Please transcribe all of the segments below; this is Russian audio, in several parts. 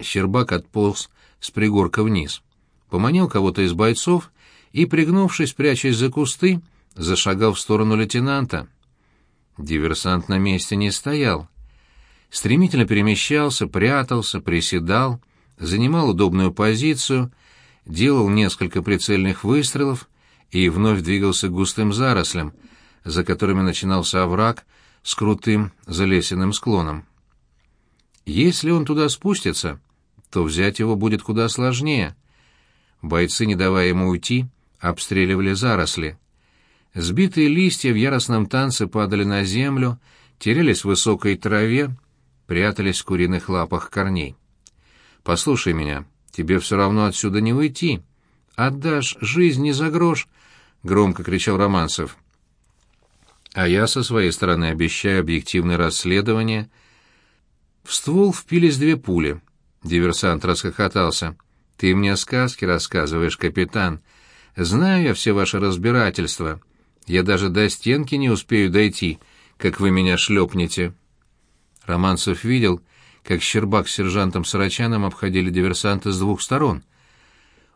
Щербак отполз с пригорка вниз. Поманил кого-то из бойцов и, пригнувшись, прячась за кусты, зашагал в сторону лейтенанта. Диверсант на месте не стоял. Стремительно перемещался, прятался, приседал, занимал удобную позицию, делал несколько прицельных выстрелов и вновь двигался к густым зарослям, за которыми начинался овраг с крутым залесенным склоном. Если он туда спустится, то взять его будет куда сложнее. Бойцы, не давая ему уйти, обстреливали заросли. Сбитые листья в яростном танце падали на землю, терялись в высокой траве, прятались в куриных лапах корней. «Послушай меня, тебе все равно отсюда не уйти. Отдашь жизнь не за грош!» — громко кричал Романцев. «А я со своей стороны обещаю объективное расследование». В ствол впились две пули. Диверсант расхохотался. «Ты мне сказки рассказываешь, капитан. Знаю я все ваши разбирательства. Я даже до стенки не успею дойти, как вы меня шлепнете». Романцев видел, как Щербак с сержантом Сарачаном обходили диверсанта с двух сторон.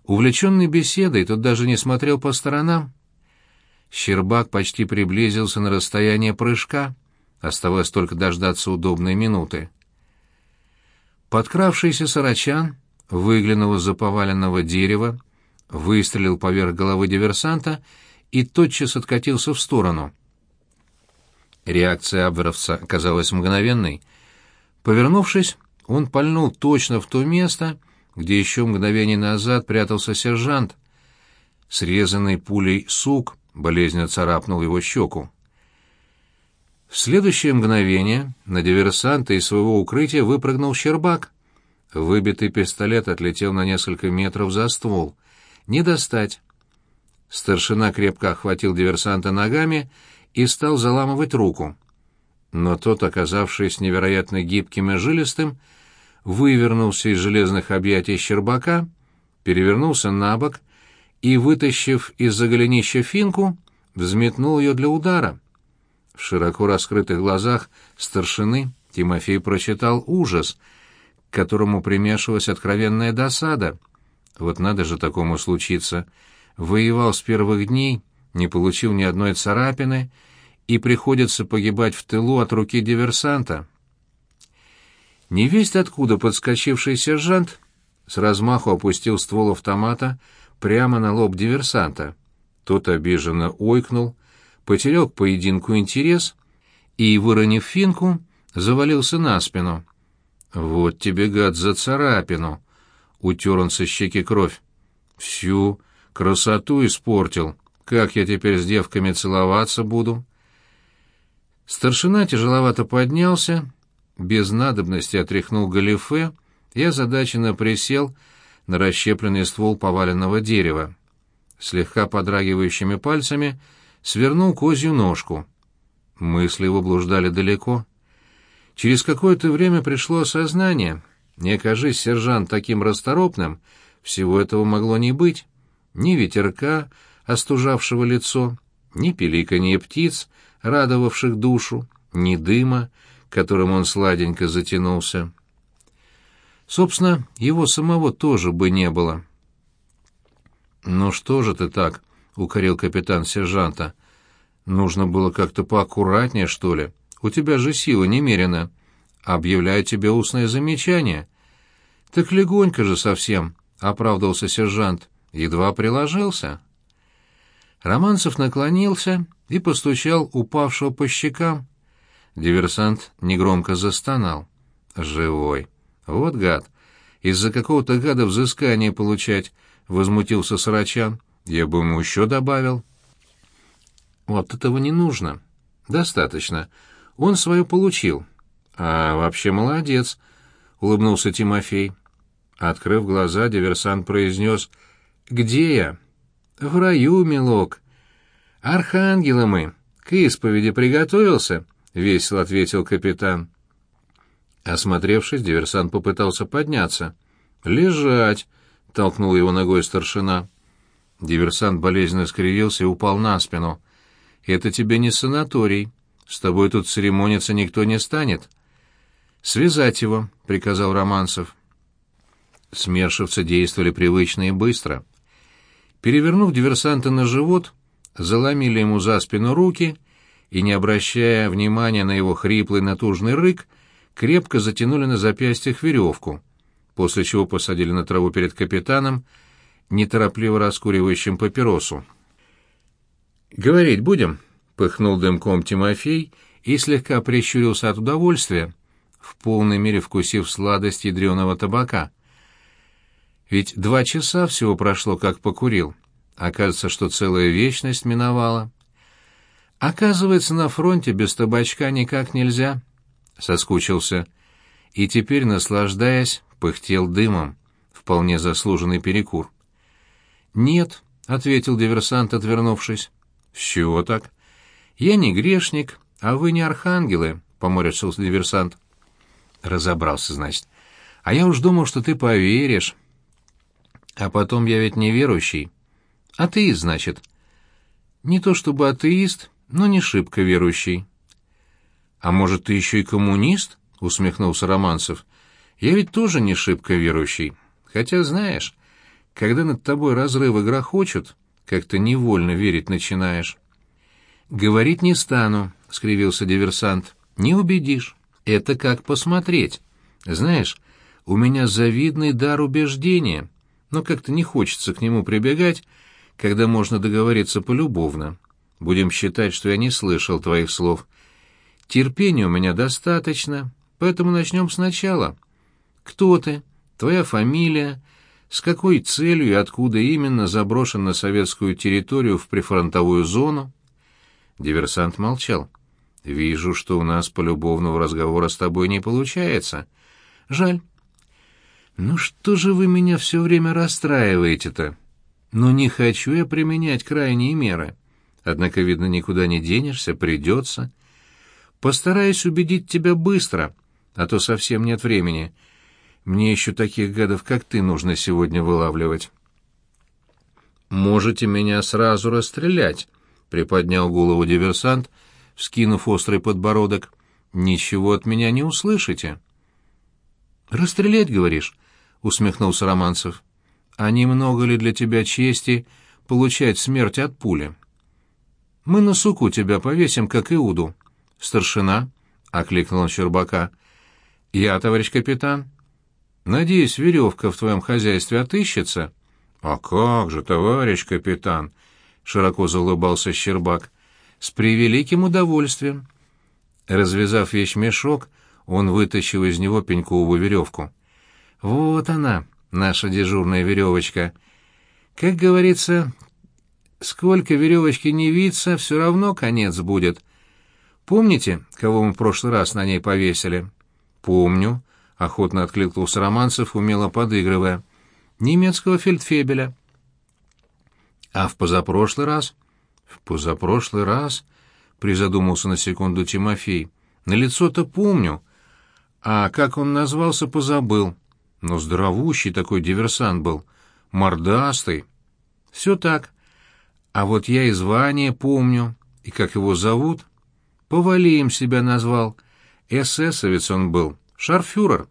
Увлеченный беседой, тот даже не смотрел по сторонам. Щербак почти приблизился на расстояние прыжка, оставалось только дождаться удобной минуты. Подкравшийся Сарачан выглянул из-за поваленного дерева, выстрелил поверх головы диверсанта и тотчас откатился в сторону. Реакция абверовца оказалась мгновенной. Повернувшись, он пальнул точно в то место, где еще мгновение назад прятался сержант. Срезанный пулей сук болезненно царапнул его щеку. В следующее мгновение на диверсанта из своего укрытия выпрыгнул Щербак. Выбитый пистолет отлетел на несколько метров за ствол. Не достать. Старшина крепко охватил диверсанта ногами и стал заламывать руку. Но тот, оказавшись невероятно гибким и жилистым, вывернулся из железных объятий Щербака, перевернулся на бок и, вытащив из-за голенища финку, взметнул ее для удара. В широко раскрытых глазах старшины Тимофей прочитал ужас, к которому примешивалась откровенная досада. Вот надо же такому случиться. Воевал с первых дней, не получил ни одной царапины, и приходится погибать в тылу от руки диверсанта. Невесть откуда подскочивший сержант с размаху опустил ствол автомата прямо на лоб диверсанта. Тот обиженно ойкнул, потерял к поединку интерес и, выронив финку, завалился на спину. «Вот тебе, гад, за царапину!» — утер он со щеки кровь. «Всю красоту испортил. Как я теперь с девками целоваться буду?» Старшина тяжеловато поднялся, без надобности отряхнул галифе и озадаченно присел на расщепленный ствол поваленного дерева. Слегка подрагивающими пальцами свернул козью ножку. Мысли его блуждали далеко. Через какое-то время пришло осознание. Не окажись сержант таким расторопным, всего этого могло не быть. Ни ветерка, остужавшего лицо, ни пеликанье птиц, радовавших душу, ни дыма, которым он сладенько затянулся. Собственно, его самого тоже бы не было. «Ну что же ты так?» — укорил капитан сержанта. «Нужно было как-то поаккуратнее, что ли? У тебя же сила немерена. Объявляю тебе устное замечание». «Так легонько же совсем», — оправдывался сержант. «Едва приложился». Романцев наклонился и постучал упавшего по щекам. Диверсант негромко застонал. «Живой! Вот гад! Из-за какого-то гада взыскание получать!» — возмутился Сарачан. «Я бы ему еще добавил». «Вот этого не нужно. Достаточно. Он свое получил. А вообще молодец», — улыбнулся Тимофей. Открыв глаза, диверсант произнес «Где я?» «В раю, милок». «Архангелы мы! К исповеди приготовился?» — весело ответил капитан. Осмотревшись, диверсант попытался подняться. «Лежать!» — толкнул его ногой старшина. Диверсант болезненно скривился и упал на спину. «Это тебе не санаторий. С тобой тут церемониться никто не станет». «Связать его», — приказал Романцев. Смершивцы действовали привычно и быстро. Перевернув диверсанта на живот, заломили ему за спину руки и, не обращая внимания на его хриплый натужный рык, крепко затянули на запястьях веревку, после чего посадили на траву перед капитаном, неторопливо раскуривающим папиросу. «Говорить будем?» — пыхнул дымком Тимофей и слегка прищурился от удовольствия, в полной мере вкусив сладость ядреного табака. Ведь два часа всего прошло, как покурил. Оказывается, что целая вечность миновала. Оказывается, на фронте без табачка никак нельзя. Соскучился. И теперь, наслаждаясь, пыхтел дымом. Вполне заслуженный перекур. «Нет», — ответил диверсант, отвернувшись. «С так?» «Я не грешник, а вы не архангелы», — поморщился диверсант. «Разобрался, значит. А я уж думал, что ты поверишь». А потом я ведь неверующий. Атеист, значит. Не то чтобы атеист, но не шибко верующий. А может, ты еще и коммунист? Усмехнулся Романцев. Я ведь тоже не шибко верующий. Хотя, знаешь, когда над тобой разрывы грохочут, как-то невольно верить начинаешь. «Говорить не стану», — скривился диверсант. «Не убедишь. Это как посмотреть. Знаешь, у меня завидный дар убеждения но как-то не хочется к нему прибегать, когда можно договориться полюбовно. Будем считать, что я не слышал твоих слов. Терпения у меня достаточно, поэтому начнем сначала. Кто ты? Твоя фамилия? С какой целью и откуда именно заброшен на советскую территорию в прифронтовую зону? Диверсант молчал. «Вижу, что у нас полюбовного разговора с тобой не получается. Жаль. «Ну что же вы меня все время расстраиваете-то? Ну не хочу я применять крайние меры. Однако, видно, никуда не денешься, придется. Постараюсь убедить тебя быстро, а то совсем нет времени. Мне еще таких гадов, как ты, нужно сегодня вылавливать». «Можете меня сразу расстрелять», — приподнял голову диверсант, вскинув острый подбородок. «Ничего от меня не услышите». «Расстрелять, говоришь?» — усмехнулся Романцев. «А немного ли для тебя чести получать смерть от пули?» «Мы на суку тебя повесим, как Иуду». «Старшина?» — окликнул он Щербака. «Я, товарищ капитан». «Надеюсь, веревка в твоем хозяйстве отыщется?» «А как же, товарищ капитан!» — широко заулыбался Щербак. «С превеликим удовольствием». Развязав вещмешок, он вытащил из него пеньковую веревку. Вот она, наша дежурная веревочка. Как говорится, сколько веревочки не виться, все равно конец будет. Помните, кого мы в прошлый раз на ней повесили? Помню, охотно откликнулся Романцев, умело подыгрывая. Немецкого фельдфебеля. А в позапрошлый раз? В позапрошлый раз, призадумался на секунду Тимофей. На лицо-то помню, а как он назвался, позабыл но здоровущий такой диверсант был, мордастый. Все так. А вот я и звание помню, и как его зовут. Повалием себя назвал. Эсэсовец он был, шарфюрер.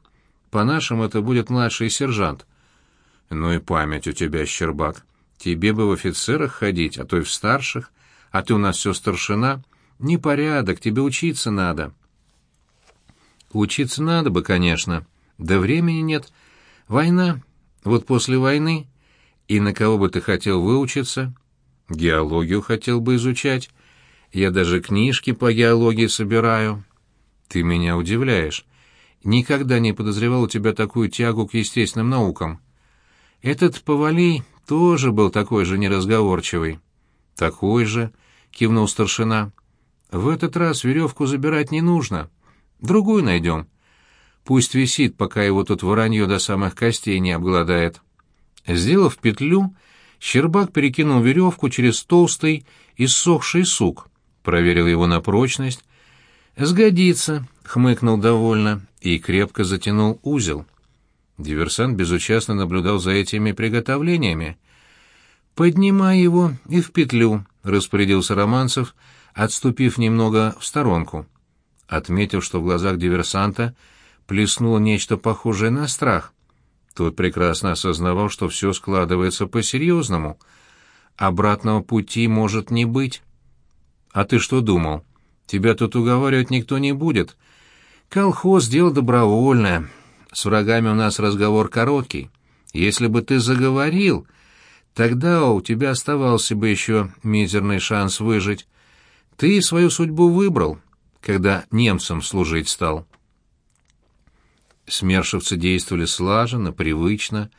По-нашему это будет младший сержант. Ну и память у тебя, Щербак. Тебе бы в офицерах ходить, а то и в старших. А ты у нас все старшина. Непорядок, тебе учиться надо. Учиться надо бы, конечно. Да времени нет. Война. Вот после войны. И на кого бы ты хотел выучиться? Геологию хотел бы изучать. Я даже книжки по геологии собираю. Ты меня удивляешь. Никогда не подозревал у тебя такую тягу к естественным наукам. Этот Повалий тоже был такой же неразговорчивый. Такой же, кивнул старшина. В этот раз веревку забирать не нужно. Другую найдем. Пусть висит, пока его тут воронье до самых костей не обгладает. Сделав петлю, Щербак перекинул веревку через толстый, иссохший сук, проверил его на прочность. «Сгодится», — хмыкнул довольно и крепко затянул узел. Диверсант безучастно наблюдал за этими приготовлениями. «Поднимай его и в петлю», — распорядился Романцев, отступив немного в сторонку. Отметив, что в глазах диверсанта плеснуло нечто похожее на страх. Тот прекрасно осознавал, что все складывается по-серьезному. Обратного пути может не быть. А ты что думал? Тебя тут уговаривать никто не будет. Колхоз — дело добровольное. С врагами у нас разговор короткий. Если бы ты заговорил, тогда у тебя оставался бы еще мизерный шанс выжить. Ты свою судьбу выбрал, когда немцам служить стал. Смершевцы действовали слаженно, привычно.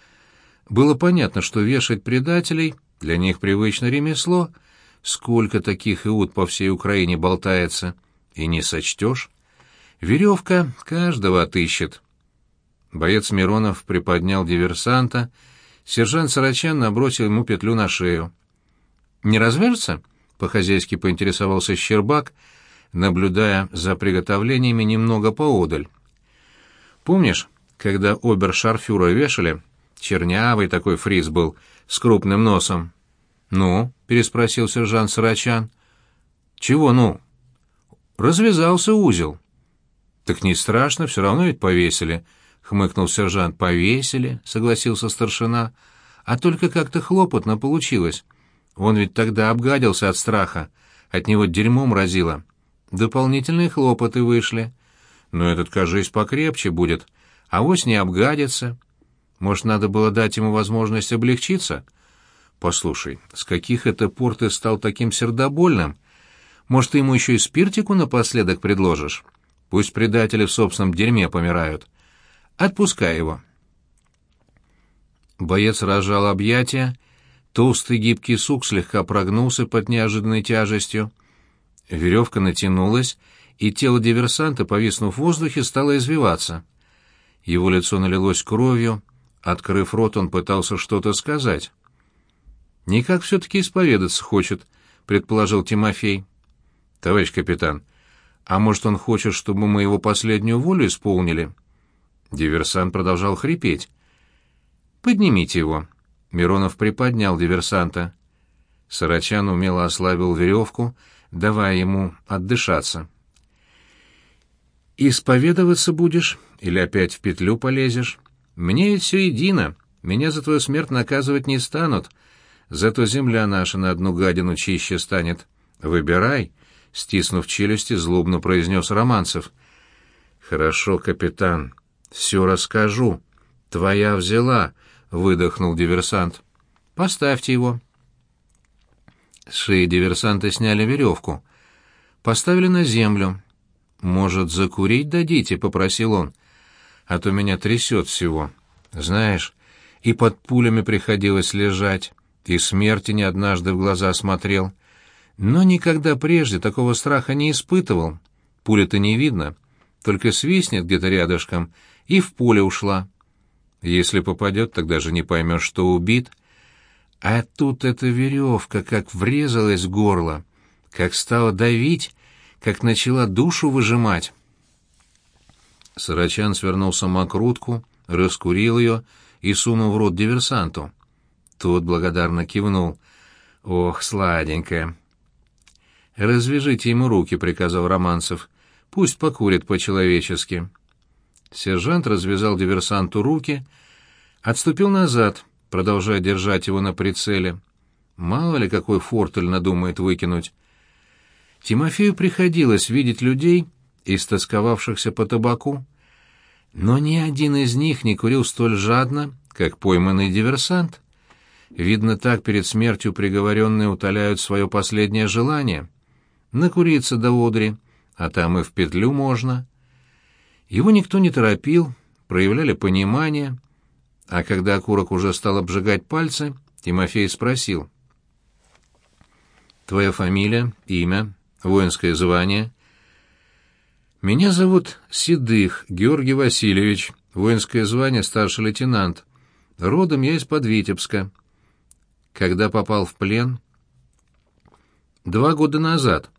Было понятно, что вешать предателей для них привычное ремесло. Сколько таких иуд по всей Украине болтается, и не сочтешь. Веревка каждого отыщет. Боец Миронов приподнял диверсанта, сержант Сарачан набросил ему петлю на шею. «Не развяжется?» — по-хозяйски поинтересовался Щербак, наблюдая за приготовлениями немного поодаль. Помнишь, когда обершарфюра вешали? Чернявый такой фриз был, с крупным носом. «Ну?» — переспросил сержант Сарачан. «Чего «ну?» «Развязался узел». «Так не страшно, все равно ведь повесили», — хмыкнул сержант. «Повесили», — согласился старшина. «А только как-то хлопотно получилось. Он ведь тогда обгадился от страха, от него дерьмом разило. Дополнительные хлопоты вышли. Но этот, кажись, покрепче будет, а вось не обгадится. Может, надо было дать ему возможность облегчиться? Послушай, с каких это пор ты стал таким сердобольным? Может, ты ему еще и спиртику напоследок предложишь? Пусть предатели в собственном дерьме помирают. Отпускай его. Боец разжал объятия, толстый гибкий сук слегка прогнулся под неожиданной тяжестью. Веревка натянулась, и тело диверсанта, повиснув в воздухе, стало извиваться. Его лицо налилось кровью, открыв рот, он пытался что-то сказать. «Никак все-таки исповедаться хочет», — предположил Тимофей. «Товарищ капитан, а может, он хочет, чтобы мы его последнюю волю исполнили?» Диверсант продолжал хрипеть. «Поднимите его». Миронов приподнял диверсанта. Сарачан умело ослабил веревку, давая ему отдышаться. Исповедоваться будешь или опять в петлю полезешь? Мне ведь все едино. Меня за твою смерть наказывать не станут. Зато земля наша на одну гадину чище станет. Выбирай, — стиснув челюсти, злобно произнес Романцев. Хорошо, капитан, все расскажу. Твоя взяла, — выдохнул диверсант. Поставьте его. С шеи диверсанта сняли веревку. Поставили на землю. «Может, закурить дадите?» — попросил он. «А то меня трясет всего. Знаешь, и под пулями приходилось лежать, и смерти не однажды в глаза смотрел. Но никогда прежде такого страха не испытывал. Пуля-то не видно, только свистнет где-то рядышком, и в поле ушла. Если попадет, тогда же не поймешь, что убит. А тут эта веревка как врезалась в горло, как стала давить, как начала душу выжимать. Сарачан свернул самокрутку, раскурил ее и сунул в рот диверсанту. Тот благодарно кивнул. «Ох, сладенькая!» «Развяжите ему руки», — приказал Романцев. «Пусть покурит по-человечески». Сержант развязал диверсанту руки, отступил назад, продолжая держать его на прицеле. Мало ли какой фортель надумает выкинуть. Тимофею приходилось видеть людей, истосковавшихся по табаку, но ни один из них не курил столь жадно, как пойманный диверсант. Видно, так перед смертью приговоренные утоляют свое последнее желание. Накуриться до одри, а там и в петлю можно. Его никто не торопил, проявляли понимание, а когда окурок уже стал обжигать пальцы, Тимофей спросил. «Твоя фамилия, имя, воинское звание. Меня зовут Седых Георгий Васильевич, воинское звание старший лейтенант. Родом я из-под Витебска. Когда попал в плен? Два года назад.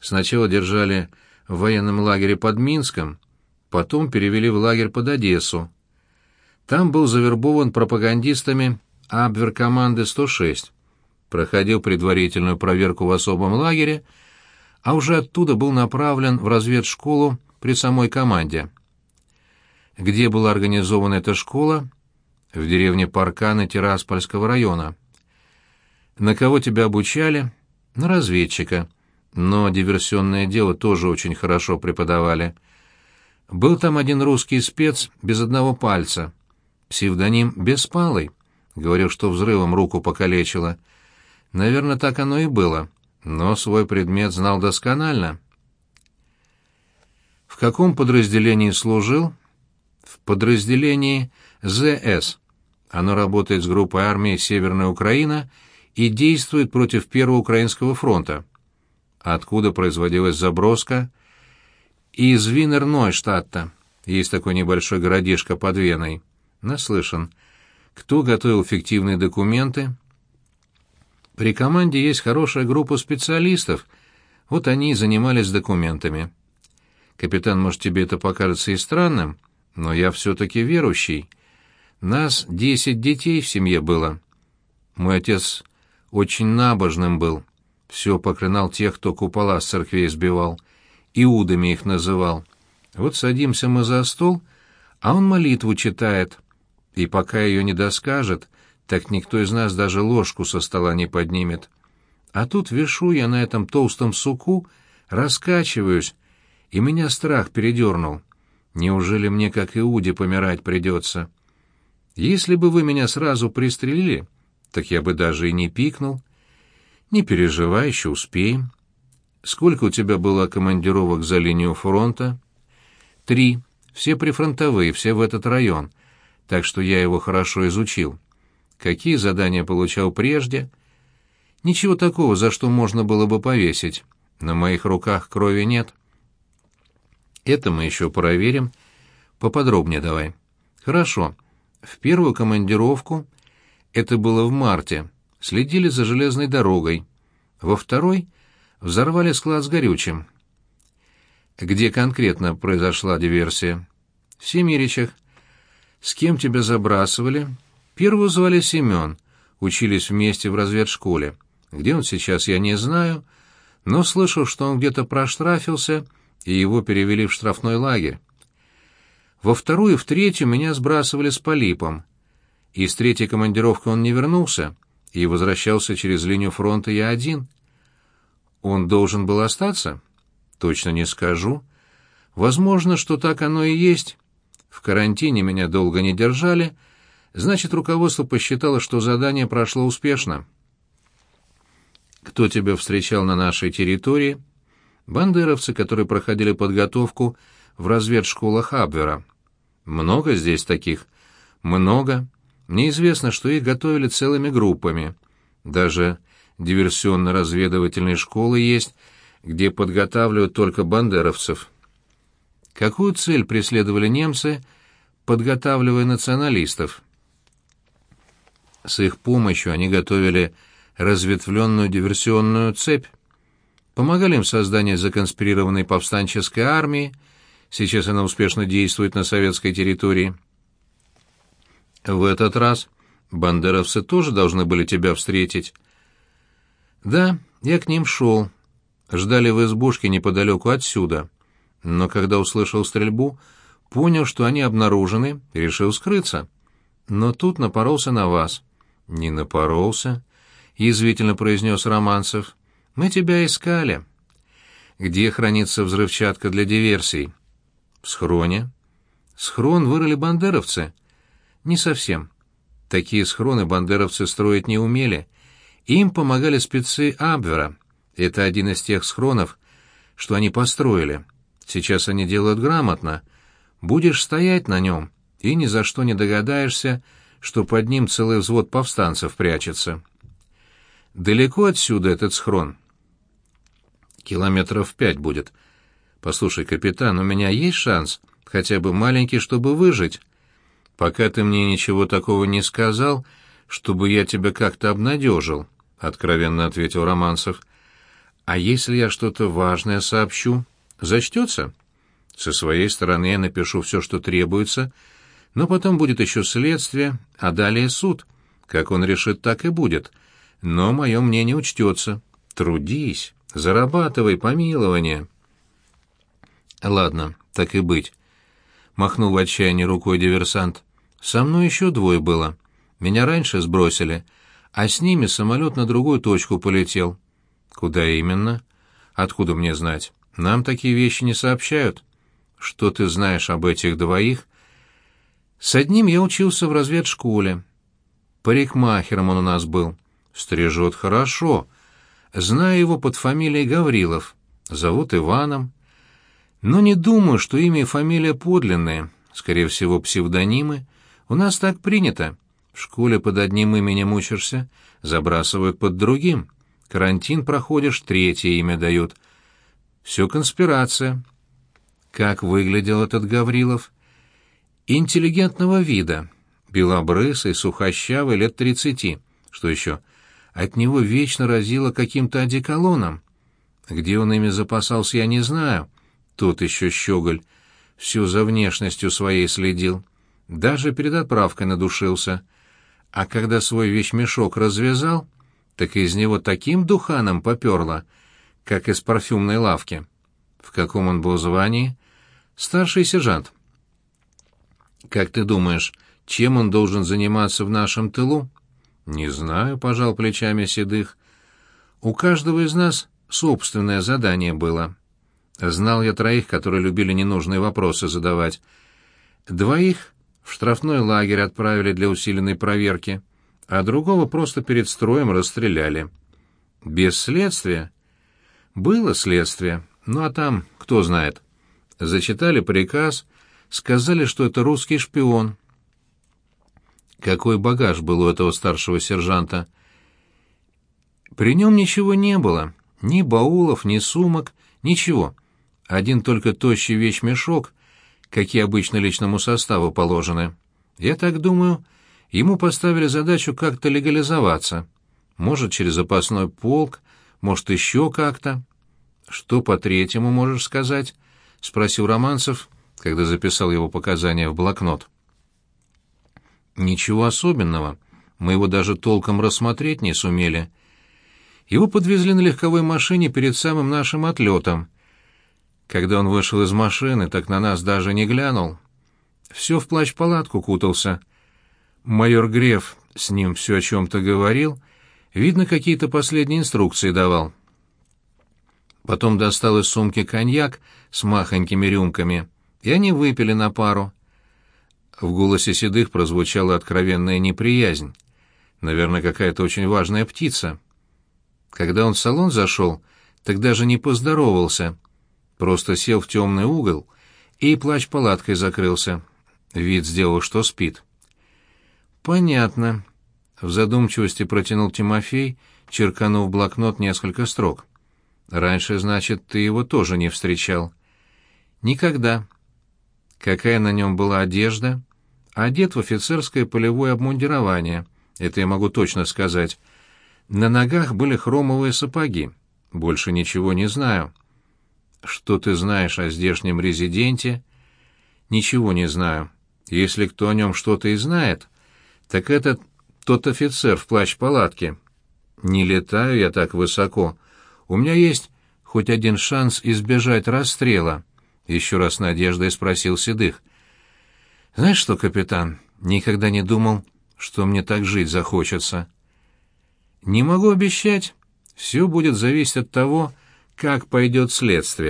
Сначала держали в военном лагере под Минском, потом перевели в лагерь под Одессу. Там был завербован пропагандистами Абверкоманды 106. Проходил предварительную проверку в особом лагере — а уже оттуда был направлен в разведшколу при самой команде. Где была организована эта школа, в деревне Парканы Тираспольского района. На кого тебя обучали? На разведчика. Но диверсионное дело тоже очень хорошо преподавали. Был там один русский спец без одного пальца. Псевдоним Беспалый. Говорил, что взрывом руку покалечило. Наверное, так оно и было. Но свой предмет знал досконально. В каком подразделении служил? В подразделении ЗС. Оно работает с группой армии Северная Украина и действует против Первого Украинского фронта. Откуда производилась заброска? Из Винер-Нойштадта. Есть такой небольшой городишко под Веной. Наслышан. Кто готовил фиктивные документы? При команде есть хорошая группа специалистов. Вот они и занимались документами. Капитан, может, тебе это покажется и странным, но я все-таки верующий. Нас десять детей в семье было. Мой отец очень набожным был. Все проклинал тех, кто купола с церквей сбивал. Иудами их называл. Вот садимся мы за стол, а он молитву читает. И пока ее не доскажет, так никто из нас даже ложку со стола не поднимет. А тут вешу я на этом толстом суку, раскачиваюсь, и меня страх передернул. Неужели мне, как Иуде, помирать придется?» Если бы вы меня сразу пристрелили, так я бы даже и не пикнул. Не переживай, еще успеем. Сколько у тебя было командировок за линию фронта? Три. Все прифронтовые, все в этот район. Так что я его хорошо изучил. Какие задания получал прежде? Ничего такого, за что можно было бы повесить. На моих руках крови нет. Это мы еще проверим. Поподробнее давай. Хорошо. В первую командировку, это было в марте, следили за железной дорогой. Во второй взорвали склад с горючим. Где конкретно произошла диверсия? В Семиричах. С кем тебя забрасывали? Первую звали Семен. Учились вместе в разведшколе. Где он сейчас, я не знаю, но слышал, что он где-то проштрафился, и его перевели в штрафной лагерь. Во вторую и в третью меня сбрасывали с полипом. Из третьей командировки он не вернулся, и возвращался через линию фронта я один. Он должен был остаться? Точно не скажу. Возможно, что так оно и есть. В карантине меня долго не держали, значит, руководство посчитало, что задание прошло успешно. Кто тебя встречал на нашей территории? Бандеровцы, которые проходили подготовку в разведшколах Абвера. Много здесь таких? Много. Мне известно, что их готовили целыми группами. Даже диверсионно-разведывательные школы есть, где подготавливают только бандеровцев. Какую цель преследовали немцы, подготавливая националистов? С их помощью они готовили разветвленную диверсионную цепь, помогали им в создании законспирированной повстанческой армии, Сейчас она успешно действует на советской территории. В этот раз бандеровцы тоже должны были тебя встретить. Да, я к ним шел. Ждали в избушке неподалеку отсюда. Но когда услышал стрельбу, понял, что они обнаружены, решил скрыться. Но тут напоролся на вас. Не напоролся, язвительно произнес Романцев. Мы тебя искали. Где хранится взрывчатка для диверсий? В схроне. Схрон вырыли бандеровцы? Не совсем. Такие схроны бандеровцы строить не умели. Им помогали спецы Абвера. Это один из тех схронов, что они построили. Сейчас они делают грамотно. Будешь стоять на нем, и ни за что не догадаешься, что под ним целый взвод повстанцев прячется. Далеко отсюда этот схрон? Километров пять будет — «Послушай, капитан, у меня есть шанс, хотя бы маленький, чтобы выжить. Пока ты мне ничего такого не сказал, чтобы я тебя как-то обнадежил», — откровенно ответил Романцев. «А если я что-то важное сообщу, зачтется?» «Со своей стороны я напишу все, что требуется, но потом будет еще следствие, а далее суд. Как он решит, так и будет. Но мое мнение учтется. Трудись, зарабатывай помилование». «Ладно, так и быть», — махнул в отчаянии рукой диверсант. Со мной еще двое было. Меня раньше сбросили, а с ними самолет на другую точку полетел. Куда именно? Откуда мне знать? Нам такие вещи не сообщают. Что ты знаешь об этих двоих? С одним я учился в разведшколе. Парикмахером он у нас был. Стрижет хорошо. Знаю его под фамилией Гаврилов. Зовут Иваном. Но не думаю, что имя и фамилия подлинные. Скорее всего, псевдонимы. У нас так принято. В школе под одним именем учишься, забрасывают под другим. Карантин проходишь, третье имя дают. Все конспирация. Как выглядел этот Гаврилов? Интеллигентного вида. Белобрысый, сухощавый, лет тридцати. Что еще? От него вечно разило каким-то одеколоном. Где он ими запасался, я не знаю. Тут еще щеголь. Всю за внешностью своей следил. Даже перед отправкой надушился. А когда свой вещмешок развязал, так из него таким духаном поперло, как из парфюмной лавки. В каком он был звании? Старший сержант. Как ты думаешь, чем он должен заниматься в нашем тылу? Не знаю, пожал плечами седых. У каждого из нас собственное задание было. Знал я троих, которые любили ненужные вопросы задавать. Двоих в штрафной лагерь отправили для усиленной проверки, а другого просто перед строем расстреляли. Без следствия? Было следствие, ну а там, кто знает. Зачитали приказ, сказали, что это русский шпион, какой багаж был у этого старшего сержанта. При нем ничего не было, ни баулов, ни сумок, ничего. Один только тощий вещмешок, какие обычно личному составу положены. Я так думаю, ему поставили задачу как-то легализоваться. Может, через запасной полк, может, еще как-то. «Что по третьему можешь сказать?» — спросил Романцев, когда записал его показания в блокнот. Ничего особенного. Мы его даже толком рассмотреть не сумели. Его подвезли на легковой машине перед самым нашим отлетом. Когда он вышел из машины, так на нас даже не глянул. Все в плащ-палатку кутался. Майор Греф с ним все о чем-то говорил, видно, какие-то последние инструкции давал. Потом достал из сумки коньяк с махонькими рюмками, и они выпили на пару. В голосе седых прозвучала откровенная неприязнь. Наверное, какая-то очень важная птица. Когда он в салон зашел, так даже не поздоровался. Просто сел в темный угол и плащ-палаткой закрылся. Вид сделал, что спит. «Понятно», — в задумчивости протянул Тимофей, черканув блокнот несколько строк. «Раньше, значит, ты его тоже не встречал?» «Никогда». «Какая на нем была одежда?» одет в офицерское полевое обмундирование, это я могу точно сказать. На ногах были хромовые сапоги. Больше ничего не знаю. Что ты знаешь о здешнем резиденте? Ничего не знаю. Если кто о нем что-то и знает, так это тот офицер в плащ-палатке. Не летаю я так высоко. У меня есть хоть один шанс избежать расстрела. Еще раз надеждой спросил Седых. Знаешь что, капитан, никогда не думал, что мне так жить захочется. Не могу обещать. Все будет зависеть от того, как пойдет следствие.